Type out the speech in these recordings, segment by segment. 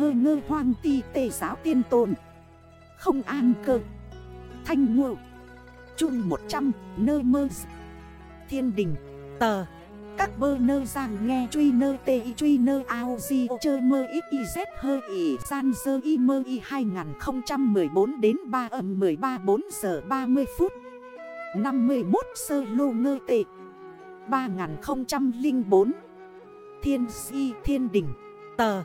hơ ngơ hoang ti tề giáo tiên tồn. Không an cơ. Thanh ngộ. Trung 100 nơ mơ Thiên đình, Tờ. Các bơ nơ giang nghe truy nơ tê y truy nơ ao di chơ mơ ít y z hơ y san dơ y mơ y 2014 đến 3 âm 13 4 giờ 30 phút. 51 sơ lô ngơ tệ 3004 Thiên si thiên đỉnh Tờ.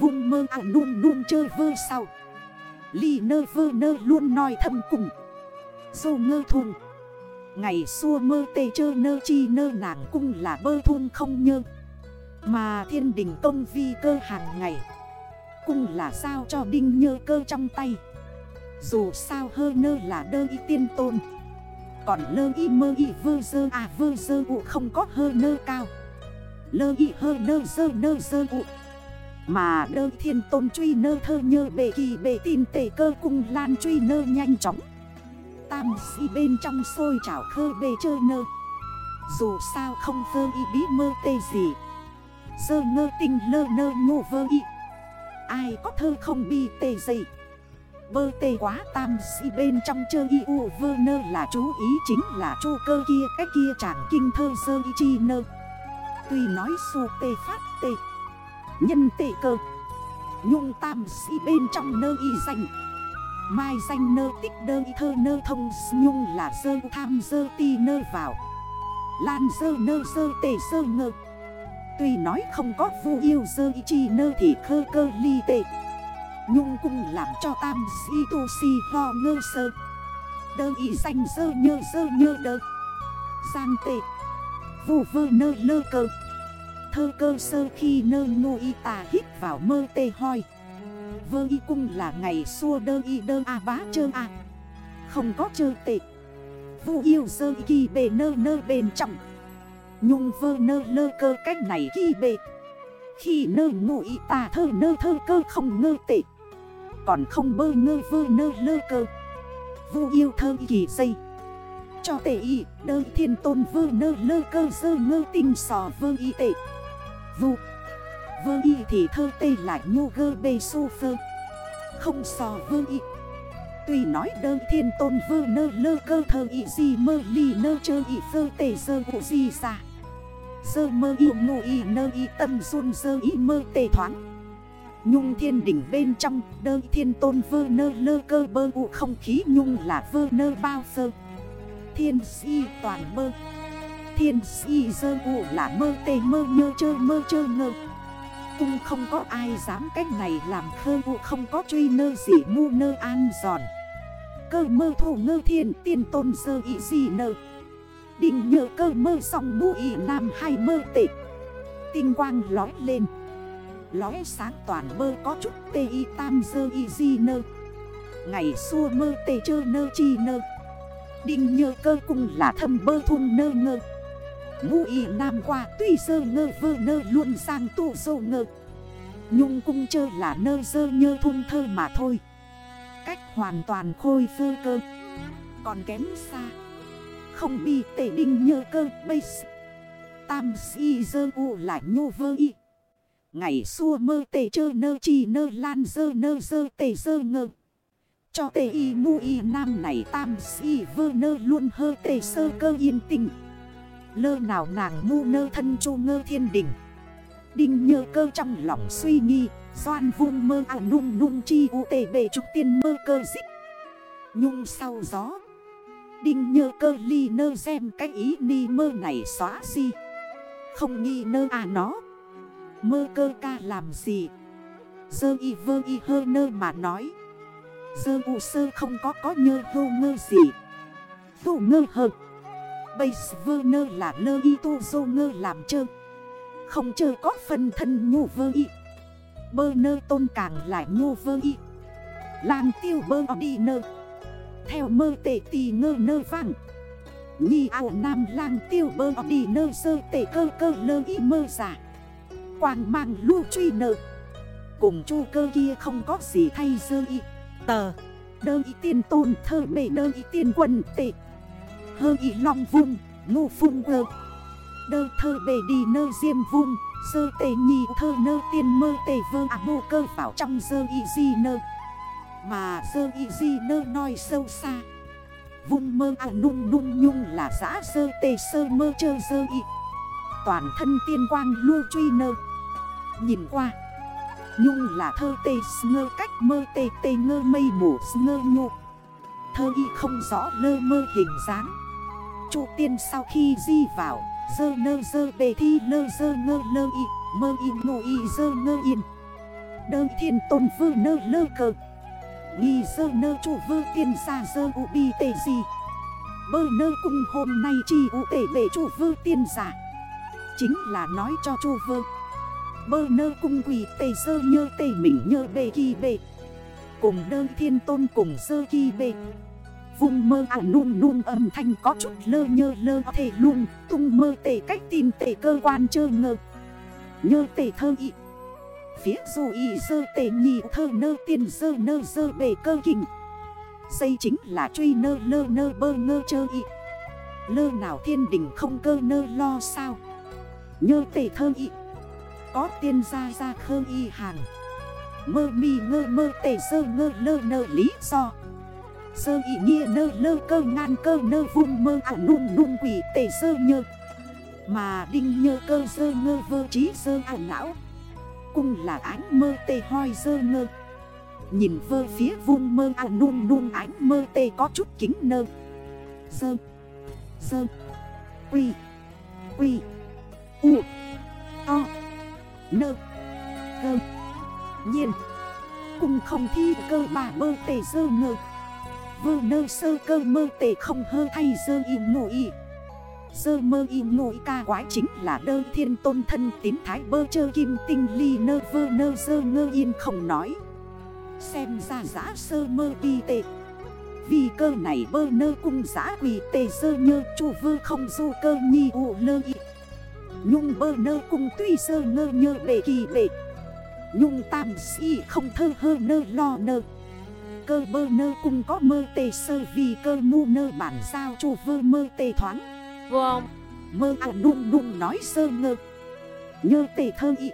Vung mơ à luôn luôn chơi vơ sau. Ly nơ vơ nơ luôn nói thầm cùng. Dô ngơ thùng. Ngày xua mơ tê chơ nơ chi nơ nàng cung là bơ thun không nhơ. Mà thiên đình công vi cơ hàng ngày Cung là sao cho đinh nhơ cơ trong tay. Dù sao hơ nơ là đơ y tiên tôn. Còn lơ y mơ y vơ dơ à vơ dơ ụ không có hơ nơ cao. Lơ y hơ nơ dơ nơ dơ ụ. Mà đơ thiên tôn truy nơ thơ nhơ bề kỳ bề tin tề cơ cung lan truy nơ nhanh chóng. Tam si bên trong xôi chảo khơ bề chơ nơ. Dù sao không vơ y bí mơ tê gì. Sơ ngơ tinh lơ nơ ngô vơ y. Ai có thơ không bi tê gì Bơ tê quá tam si bên trong chơ y u vơ nơ là chú ý chính là chu cơ kia, Cái kia chẳng kinh thơ sơ y chi nơ. Tuy nói su tê phát tê. Nhân tệ cơ. Nhung tam si bên trong nơ y danh. Mai danh nơ tích đơ y thơ nơ thông nhung là dơ tham dơ ti nơ vào. Lan dơ nơ dơ tề dơ ngơ. Tuy nói không có vu yêu dơ y chi nơ thì khơ cơ ly tệ. Nhung cung làm cho tam si tu si ho ngơ sơ. Đơ y danh dơ nhơ dơ nhơ đơ. Giang tệ. Vù vơ nơ lơ cơ. Thơ cơ sơ khi nơ ngô y tà hít vào mơ tê hoi. Vơ y cung là ngày xua đơ y đơ a bá chơ a. Không có chơ tệ Vu yêu sơ y kỳ bề nơ nơ bền trọng. Nhung vơ nơ lơ cơ cách này kỳ bề. Khi nơ ngụ y tà thơ nơ thơ cơ không ngơ tệ Còn không bơ ngơ vơ nơ lơ cơ. Vu yêu thơ y kỳ dây. Cho tệ y đơ thiên tôn vơ nơ lơ cơ sơ ngơ tinh sò vơ y tệ Vu. Vơ y thì thơ tê lại nhu gơ bê su phơ. Không so vơ y. Tuy nói đơ thiên tôn vơ nơ lơ cơ thơ y gì mơ ly nơ chơ y phơ tê dơ cụ gì ra. Dơ mơ y ngụ y nơ y tâm run dơ y mơ tê thoáng. Nhung thiên đỉnh bên trong, đơ thiên tôn vơ nơ lơ cơ bơ u không khí nhung là vơ nơ bao sơ. Thiên si toàn mơ. Thiên si dơ u là mơ tê mơ nhơ chơ mơ chơ ngơ. Cung không có ai dám cách này làm khơ u, không có truy nơ gì mu nơ an giòn. Cơ mơ thủ ngơ thiên tiên tôn sơ ý gì nơ. Định nhờ cơ mơ song mu ý nam hay mơ tệ Tinh quang lói lên. Lói sáng toàn mơ có chút tê y tam sơ y di nơ. Ngày xua mơ tê chơ nơ chi nơ. Định nhờ cơ cung là thâm bơ thung nơ ngơ. Ngũ y nam qua tuy sơ ngơ vơ nơ luôn sang tụ dô ngơ. Nhung cung chơ là nơ dơ nhơ thun thơ mà thôi. Cách hoàn toàn khôi phơ cơ. Còn kém xa. Không bi tể đinh nhơ cơ bây Tam si dơ u lại nhô vơ y. Ngày xua mơ tề chơ nơ chi nơ lan dơ nơ dơ tề dơ ngơ. Cho tề y mu y nam này tam si vơ nơ luôn hơ tề sơ cơ yên tình. Lơ nào nàng ngu nơ thân chu ngơ thiên đỉnh Đinh nhơ cơ trong lòng suy nghi, Doan vung mơ à nung nung chi u tề bề trục tiên mơ cơ dích. Nhung sau gió. Đinh nhơ cơ ly nơ xem cái ý ni mơ này xóa gì Không nghi nơ à nó. Mơ cơ ca làm gì? Dơ y vơ y hơ nơ mà nói. Dơ u sơ không có có nhơ hô ngơ gì. Phụ ngơ hợp Bây vơ nơ là lơ y tu dô ngơ làm chơ. Không chơ có phần thân nhu vơ y. Bơ nơ tôn càng lại nhu vơ y. Lang tiêu bơ đi nơ. Theo mơ tệ tì ngơ nơ vàng. Nhi ảo nam lang tiêu bơ đi nơ sơ tệ cơ cơ lơ y mơ giả Quang mang lưu truy nợ. Cùng chu cơ kia không có gì thay dơ y. Tờ. Đơ y tiên tôn thơ bể đơ y tiên quần tệ. Hơ y long vung, ngu phung ơ Đơ thơ bề đi nơ diêm vung, Sơ tề nhì thơ nơ tiên mơ tề vơ à bô cơ vào trong sơ y di nơ. Mà sơ y di nơ nói sâu xa. Vung mơ à nung nung nhung là giã sơ tề sơ mơ chơ sơ y. Toàn thân tiên quang lưu truy nơ. Nhìn qua Nhung là thơ tê ngơ cách mơ tê tê ngơ mây mù ngơ nhô. Thơ y không rõ lơ mơ hình dáng. Chủ tiên sau khi di vào, Dơ nơ dơ bề thi nơ dơ ngơ nơ y, Mơ y ngô y dơ ngơ yên. Đơ thiên tôn vư nơ lơ cờ. Nghi dơ nơ chủ vư tiên xa dơ u bi tê gì Bơ nơ cung hôm nay chi u tể bể chủ vư tiên giả. Chính là nói cho chủ vư Bơ nơ cung quỷ tê dơ nhơ tê mình nhơ bê kỳ bê Cùng đơ thiên tôn cùng dơ kỳ bê Vùng mơ à nung nung âm thanh có chút lơ nhơ lơ thể luôn Tung mơ tể cách tìm tể cơ quan chơ ngơ. Nhơ tể thơ y. Phía dù y dơ tể nhị thơ nơ tiền dơ nơ dơ bể cơ kình. Xây chính là truy nơ lơ nơ bơ ngơ chơ y. Lơ nào thiên đình không cơ nơ lo sao? Nhơ tể thơ y. Có tiên gia ra khơ y hàng. Mơ mi ngơ mơ tể sơ ngơ lơ nơ lý do. Sơ ý nghĩa nơ lơ cơ ngan cơ nơ vung mơ ảo nung nung quỷ tề sơ nhơ. Mà đinh nhơ cơ sơ ngơ vơ trí sơ ảo não. Cùng là ánh mơ tê hoi sơ ngơ. Nhìn vơ phía vung mơ ảo nung nung ánh mơ tê có chút kính nơ. Sơ. Sơ. Quy. Quy. U. O. Nơ. Cơ. Nhiên. Cùng không thi cơ bà bơ tề sơ ngơ vơ nơ sơ cơ mơ tệ không hơ thay dơ im ngụ y. Sơ mơ im ngộ ca quái chính là đơ thiên tôn thân tín thái bơ chơ kim tinh ly nơ vơ nơ dơ ngơ yên không nói. Xem ra giã sơ mơ bi tệ. Vì cơ này bơ nơ cung giã quỷ tề sơ nhơ chủ vơ không du cơ nhi ụ lơ y. Nhung bơ nơ cung tuy sơ ngơ nhơ bể kỳ bể Nhung tam si không thơ hơ nơ lo nơ cơ bơ nơ cung có mơ tê sơ vì cơ mu nơ bản sao chủ vơ mơ tê thoáng. Vâng Mơ à nung nung nói sơ ngơ. Nhơ tê thơ y.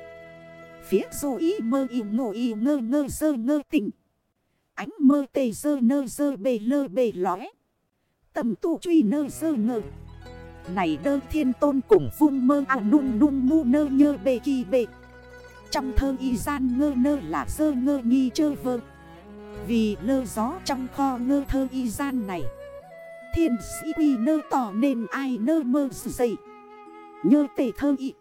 Phía dù y mơ y ngộ y ngơ ngơ sơ ngơ tỉnh Ánh mơ tê sơ nơ sơ bề lơ bề lóe Tầm tu truy nơ sơ ngơ. Này đơ thiên tôn cùng vung mơ à nung nung mu nơ nhơ bề kỳ bề. Trong thơ y gian ngơ nơ là sơ ngơ nghi chơ vơ vì lơ gió trong kho ngơ thơ y gian này, Thiên sĩ quy nơ tỏ nên ai nơ mơ sự dậy. Nhơ tề thơ y,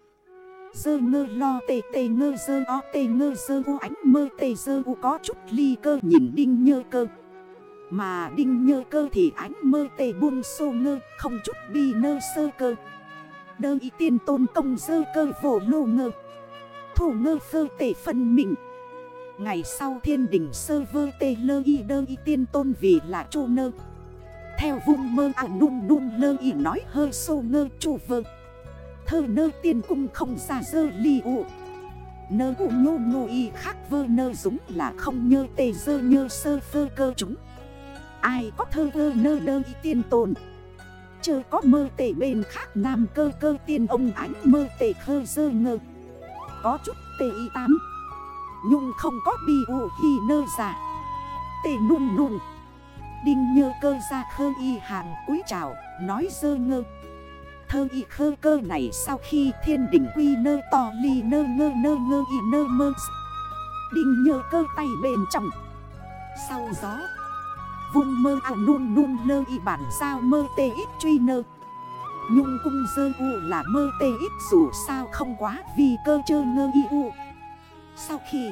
Dơ ngơ lo tề tề ngơ dơ o tề ngơ dơ u ánh mơ tề dơ u có chút ly cơ nhìn đinh nhơ cơ. Mà đinh nhơ cơ thì ánh mơ tề buông xô ngơ, không chút bi nơ sơ cơ. Đơ y tiên tôn công dơ cơ vổ lô ngơ Thủ ngơ phơ tề phân mình Ngày sau thiên đỉnh sơ vơ tê lơ y đơ y tiên tôn vì là chu nơ. Theo vung mơ à nung nung lơ y nói hơi sô ngơ chu vơ. Thơ nơ tiên cung không xa dơ ly ụ Nơ ụ nhô ngô y khác vơ nơ dũng là không nhơ tê dơ nhơ sơ phơ cơ chúng. Ai có thơ vơ nơ đơ y tiên tôn Chơ có mơ tê bên khác nam cơ cơ tiên ông ánh mơ tê khơ dơ ngơ. Có chút tê y tám Nhung không có bi ụ khi nơ giả Tê nung nung. Đinh nhơ cơ ra khơ y hàng cúi trào Nói dơ ngơ. Thơ y khơ cơ này sau khi thiên đỉnh quy nơ to ly nơ ngơ nơ ngơ y nơ mơ. Đinh nhơ cơ tay bền trọng Sau gió, Vung mơ à nung nung lơ y bản sao mơ tê ít truy nơ. Nhung cung dơ u là mơ tê ít dù sao không quá vì cơ chơ ngơ y u sau khi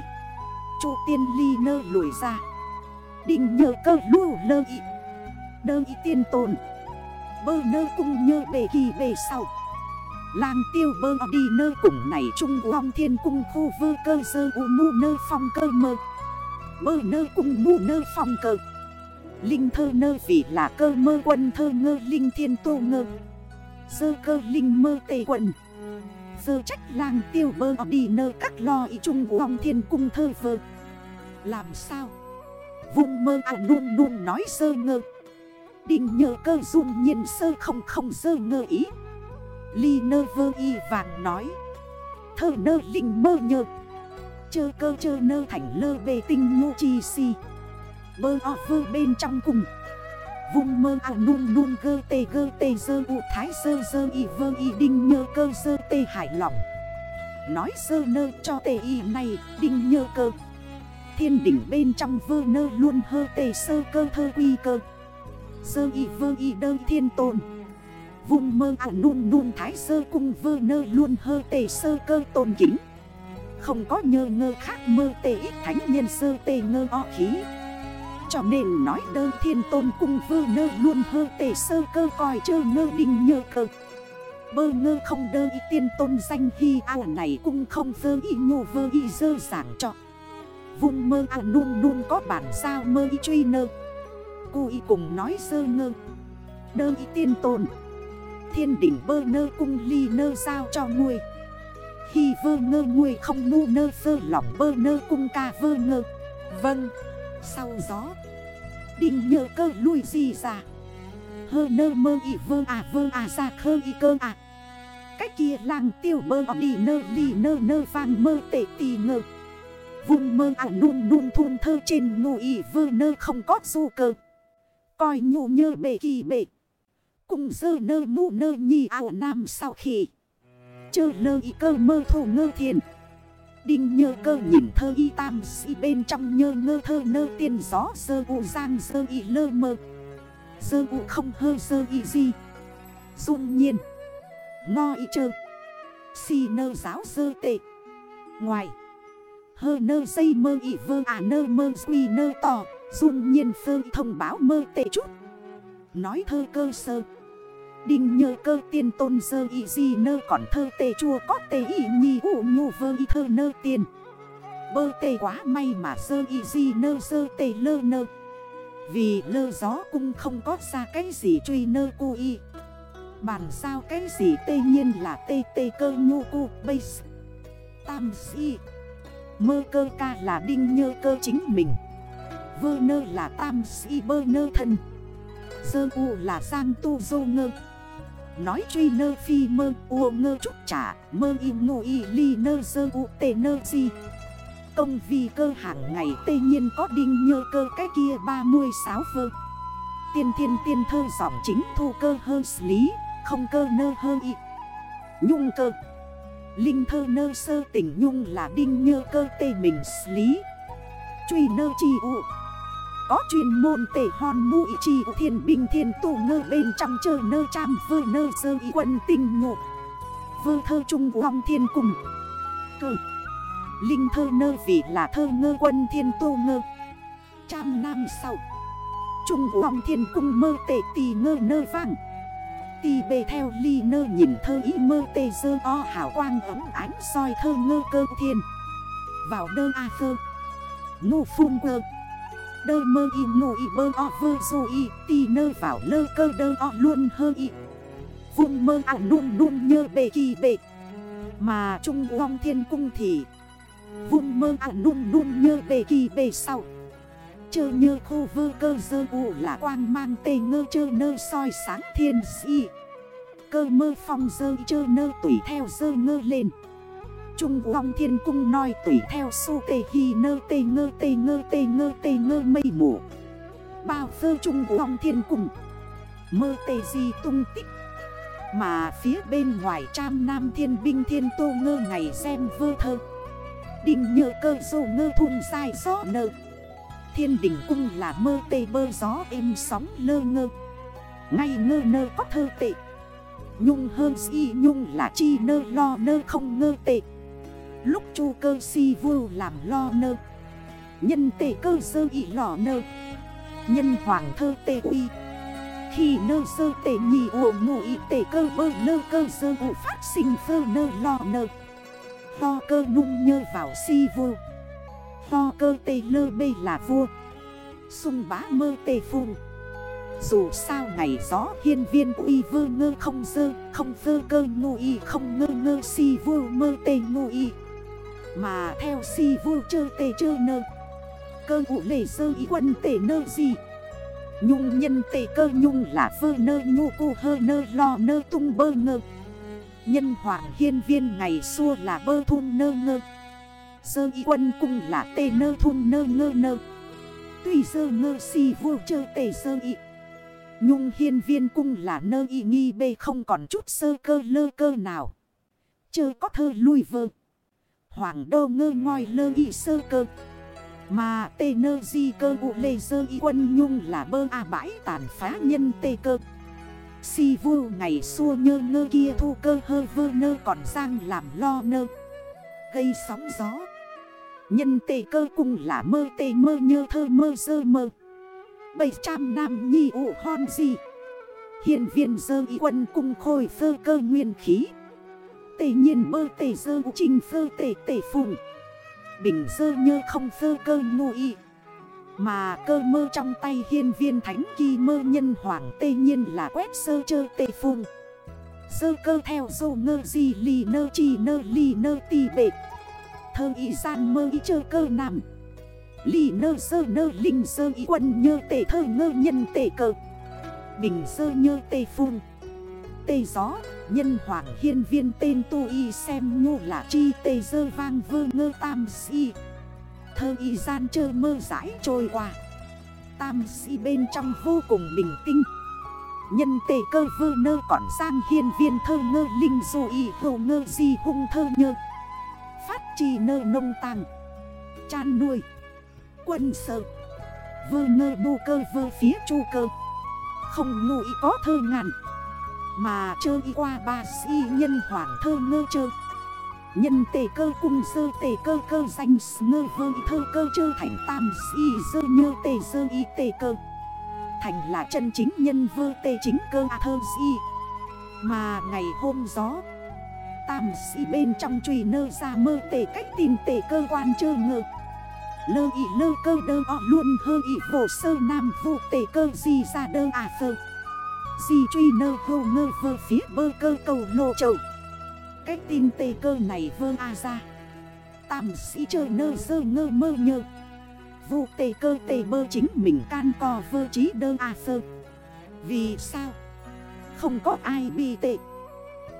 Chu tiên ly nơ lùi ra Định nhờ cơ lưu lơ y Đơ y tiên tồn, Bơ nơ cung nhơ bề kỳ bề sau, Lang tiêu bơ đi nơ cùng này trung vong thiên cung khu vơ cơ sơ u mu nơ phong cơ mơ, Bơ nơ cung mu nơ phong cơ, Linh thơ nơ vì là cơ mơ quân thơ ngơ linh thiên tô ngơ Sơ cơ linh mơ tề quần Sơ trách lang tiêu bơ đi nơ các lo ý chung vòng thiên cung thơ vơ. Làm sao? Vùng mơ à luôn luôn nói sơ ngơ. Định nhờ cơ dung nhiên sơ không không sơ ngơ ý. Ly nơ vơ y vàng nói. Thơ nơ linh mơ nhờ. Chơ cơ chơ nơ thành lơ bề tinh ngô chi si. Bơ o vơ bên trong cùng. Vung mơ à nung nung gơ tê gơ tê, dơ u thái sơ dơ y, vơ y, đinh nhơ cơ, dơ tê hải lòng. Nói sơ nơ cho tê y này, đinh nhơ cơ. Thiên đỉnh bên trong vơ nơ luôn hơ tê, sơ cơ thơ quy cơ. Sơ y, vơ y đơ thiên tôn. Vung mơ à nung nung thái sơ cung vơ nơ luôn hơ tê, sơ cơ tôn kính. Không có nhơ ngơ khác, mơ tê ít thánh nhân, sơ tê ngơ o khí. Cho nên nói đơ thiên tôn cung vơ nơ luôn hơ tể sơ cơ coi chơ ngơ đinh nhơ cơ. Bơ ngơ không đơ y tiên tôn danh hy ao này cung không vơ y nhô vơ y dơ giảng cho. Vùng mơ ao nung nung có bản sao mơ y truy nơ. Cô y cùng nói sơ ngơ. Đơ y tiên tôn. Thiên đỉnh bơ nơ cung ly nơ giao cho nuôi Khi vơ ngơ nuôi không nu nơ sơ lỏng bơ nơ cung ca vơ ngơ. Vâng. Sau gió. Đinh nhờ cơ lui gì ra? Hơ nơ mơ y vơ à vơ à ra khơ y cơ à. Cách kia làng tiêu bơ đi nơ ly nơ nơ vang mơ tệ tì ngờ. Vùng mơ à nung nung thun thơ trên ngụ y vơ nơ không có du cơ. Coi nhụ nhơ bể kỳ bể. Cùng dơ nơ mụ nơ nhì ảo nam sau khi Chơ lơ y cơ mơ thủ ngơ thiền. Đinh nhơ cơ nhìn thơ y tam si bên trong nhơ ngơ thơ nơ tiên gió sơ u giang sơ y lơ mơ. Sơ u không hơ sơ y gì Dung nhiên. Ngo y chơ. Si nơ giáo sơ tệ. Ngoài. Hơ nơ dây mơ y vơ à nơ mơ suy nơ tỏ Dung nhiên phơ thông báo mơ tệ chút. Nói thơ cơ sơ. Đinh nhơ cơ tiên tôn sơ y di nơ còn thơ tê chua có tê y nhi ủ nhu vơ y thơ nơ tiên Bơ tê quá may mà sơ y di nơ sơ tê lơ nơ. Vì lơ gió cung không có ra cái gì truy nơ cu y. Bản sao cái gì tê nhiên là tê tê cơ nhu cu base Tam si. Mơ cơ ca là đinh nhơ cơ chính mình. Vơ nơ là tam si bơ nơ thân. Sơ u là sang tu dô ngơ. Nói truy nơ phi mơ u ngơ trúc trả Mơ y ngô y ly nơ sơ u tê nơ gì Công vi cơ hàng ngày tê nhiên có đinh nhơ cơ cái kia 36 vơ. Tiên thiên tiên thơ giọng chính thu cơ hơ lý, Không cơ nơ hơ y. Nhung cơ. Linh thơ nơ sơ tỉnh nhung là đinh nhơ cơ tê mình lý. Truy nơ chi u có chuyên môn tể hòn mũi trì thiên bình thiên tù ngơ bên trong chờ nơ trăm vơ nơ sơ y quân tình ngộ Vơ thơ trung vong thiên cùng. Cơ. Linh thơ nơ vì là thơ ngơ quân thiên tù ngơ. Trăm năm sau. Trung vong thiên cung mơ tệ tì ngơ nơ vang. Tì bề theo ly nơ nhìn thơ ý mơ tê dơ o hảo quang ấm ánh soi thơ ngơ cơ thiên. Vào đơ a thơ. Ngô phun cơ. Đơ mơ y ngô y bơ o vơ dô y, Tì nơ vào lơ cơ đơ o luôn hơ y. Vùng mơ ảo nung nung nhơ bề kỳ bề Mà trung vong thiên cung thì Vùng mơ ảo nung nung nhơ bề kỳ bề sau. Chơ nhơ khô vơ cơ dơ ụ là quang mang tê ngơ chơ nơ soi sáng thiên si Cơ mơ phong dơ chơ nơ tùy theo dơ ngơ lên. Trung Long Thiên Cung nói tùy theo su tê hi nơ tê ngơ tê ngơ tê ngơ tê ngơ mây mù. Bao phơ Trung Long Thiên Cung. Mơ tê di tung tích. Mà phía bên ngoài trăm nam thiên binh thiên tô ngơ ngày xem vơ thơ. Đình nhờ cơ dô ngơ thùng dài gió nơ. Thiên đỉnh cung là mơ tê bơ gió êm sóng lơ ngơ. Ngay ngơ nơ có thơ tệ. Nhung hơn si nhung là chi nơ lo nơ không ngơ tệ. Lúc chu cơ si vưu làm lo nơ. Nhân tệ cơ sơ ị lò nơ. Nhân hoàng thơ tê uy. Khi nơ sơ tệ nhì ổ ngụ ị tệ cơ bơ nơ cơ sơ ụ phát sinh phơ nơ lo nơ. Lo cơ nung nhơ vào si vưu Lo cơ tê lơ bê là vua. Xung bá mơ tê phung dù sao ngày gió hiên viên uy vơ ngơ không dơ Không vơ cơ ngu y không ngơ ngơ si vơ mơ tê ngu y mà theo si vu chơ tê chơ nơ. Cơ ụ lề sơ y quân tê nơ gì? Nhung nhân tê cơ nhung là vơ nơ, nhu cu hơ nơ, lo nơ, tung bơ ngơ. Nhân hoàng hiên viên ngày xưa là bơ thun nơ ngơ. Sơ y quân cung là tê nơ, thun nơ ngơ nơ. Tuy sơ ngơ si vô chơ tê sơ y. Nhung hiên viên cung là nơ y nghi bê không còn chút sơ cơ lơ cơ nào. Chơ có thơ lui vơ. Hoàng đô ngơ ngoi lơ y sơ cơ. Mà tê nơ di cơ ụ lê sơ y quân nhung là bơ a bãi tàn phá nhân tê cơ. Si vu ngày xua nhơ ngơ kia thu cơ hơ vơ nơ còn sang làm lo nơ. Gây sóng gió. Nhân tê cơ cùng là mơ tê mơ nhơ thơ mơ sơ mơ. Bảy trăm năm nhi ụ hon gì Hiện viên dơ y quân cung khôi phơ cơ nguyên khí tề nhiên, mơ tề dơ trình dơ tề tề phùng. Bình dơ nhơ không dơ cơ ngu y. Mà cơ mơ trong tay hiên viên thánh kỳ mơ nhân hoàng tê nhiên là quét sơ chơ tê phùng. Sơ cơ theo dô ngơ gì lì nơ chi nơ lì nơ tì bệ. Thơ y gian mơ y chơ cơ nằm. Lì nơ sơ nơ linh sơ y quân nhơ tê thơ ngơ nhân tê cơ. Bình sơ nhơ tê phung Tê gió, nhân hoàng hiên viên tên tu y xem ngu là chi tê dơ vang vơ ngơ tam si thơ y gian chơ mơ rãi trôi qua. Tam si bên trong vô cùng bình tinh Nhân tê cơ vơ nơ còn sang hiên viên thơ ngơ linh dù y hầu ngơ di hung thơ nhơ. Phát trì nơ nông tàng. Chan nuôi. Quân sợ. Vơ ngơ bù cơ vơ phía chu cơ. Không ngụ có thơ ngàn. Mà chơ y qua ba si nhân hoảng thơ ngơ chơ Nhân tề cơ cung sơ tề cơ cơ danh ngơ vơ thơ cơ chơ thành tam si sơ nhơ tề sơ y tề cơ. Thành là chân chính nhân vơ tề chính cơ à thơ si. Mà ngày hôm gió, Tam si bên trong trùy nơ ra mơ tề cách tìm tề cơ quan chơ ngơ. Lơ y lơ cơ đơ o luôn hơ y vô sơ nam vụ tề cơ gì ra đơ à phơ. Di truy nơ hô ngơ vơ phía bơ cơ cầu lô trầu cái tin tê cơ này vơ a ra. Tạm sĩ chơi nơ dơ ngơ mơ nhơ. Vụ tê cơ tê bơ chính mình can co vơ trí đơ a sơ. Vì sao? Không có ai bi tệ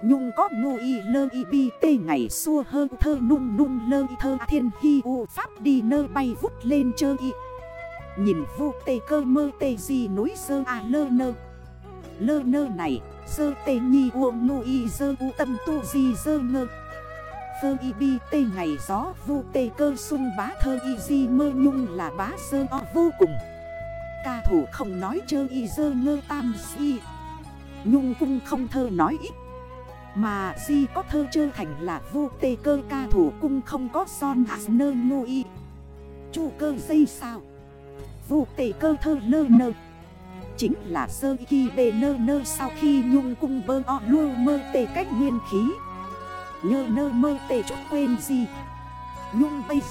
Nhung có ngô y lơ y bi tê ngày xua hơ thơ nung nung lơ y thơ thiên hy u pháp đi nơ bay vút lên chơ y. Nhìn vụ tê cơ mơ tê gì núi sơ a lơ nơ. Lơ nơ này, Sơ tê nhi uông ngô y dơ u tâm tu di dơ ngơ. Phơ y bi tê ngày gió, vu tê cơ sung bá thơ y di mơ nhung là bá sơ o vô cùng. Ca thủ không nói chơ y dơ ngơ tam si Nhung cung không thơ nói ít, Mà di có thơ chơ thành là vu tê cơ ca thủ cung không có son hạt nơ ngô y. Chu cơ dây sao? Vu tê cơ thơ lơ nơ. Chính là sơ khi bề nơ nơ sau khi nhung cung bơ o luôn mơ tề cách nguyên khí. Nhơ nơ mơ tề chút quên gì? Nhung bây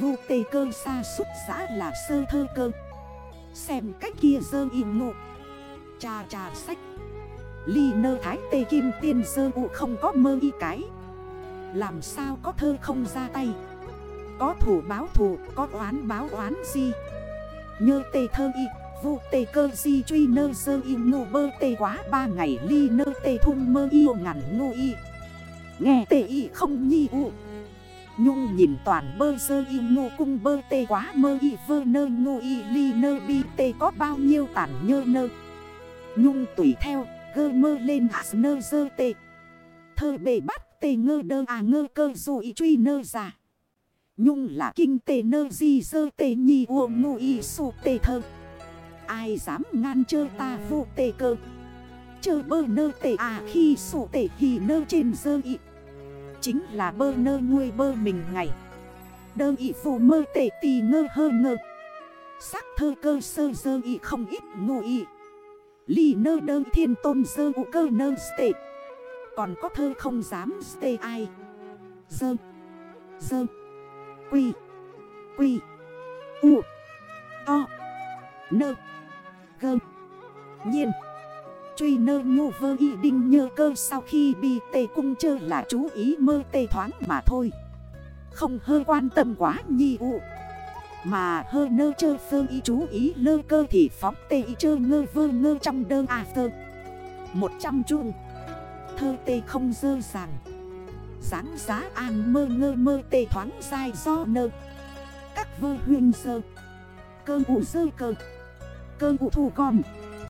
Vô tề cơ xa xúc xã là sơ thơ cơ. Xem cách kia dơ im ngộ. Cha cha sách. Ly nơ thái tê kim tiên sơ ụ không có mơ y cái. Làm sao có thơ không ra tay? Có thủ báo thủ, Có oán báo oán gì? Nhơ tê thơ y. Vụ tê cơ di truy nơ sơ y ngu bơ tê quá ba ngày ly nơ tê thung mơ yêu ngàn ngu y. Nghe tê y không nhi u. Nhung nhìn toàn bơ sơ y ngu cung bơ tê quá mơ y vơ nơ ngu y ly nơ bi tê có bao nhiêu tản nhơ nơ. Nhung tùy theo, gơ mơ lên hạ nơ sơ tê. Thơ bề bắt tê ngơ đơ à ngơ cơ dù y truy nơ giả Nhung là kinh tê nơ di sơ tê nhi u ngu y su tê thơ. Ai dám ngăn chơ ta vô tê cơ? Chơ bơ nơ tê à khi sổ tê hì nơ trên dơ ị. Chính là bơ nơ nguôi bơ mình ngày. Đơ ị phù mơ tê tì ngơ hơ ngơ. Sắc thơ cơ sơ dơ ị không ít ngô ị. Lì nơ đơ thiên tôn dơ ụ cơ nơ stê Còn có thơ không dám stê ai. Dơ Dơ, Quy Quy, U, O, Nơ. Gơ Nhiên. Truy nơ nhu vơ y đinh nhơ cơ sau khi bị tê cung chơ là chú ý mơ tê thoáng mà thôi. Không hơi quan tâm quá nhi ụ Mà hơ nơ chơ phơ y chú ý lơ cơ thì phóng tê y chơ ngơ vơ ngơ trong đơ à thơ, Một trăm chung thơ tê không dơ dàng. Giáng giá an mơ ngơ mơ tê thoáng dài do nơ. Các vơ huyên sơ. Cơ ụ sơ cơ. Cơ ụ thủ con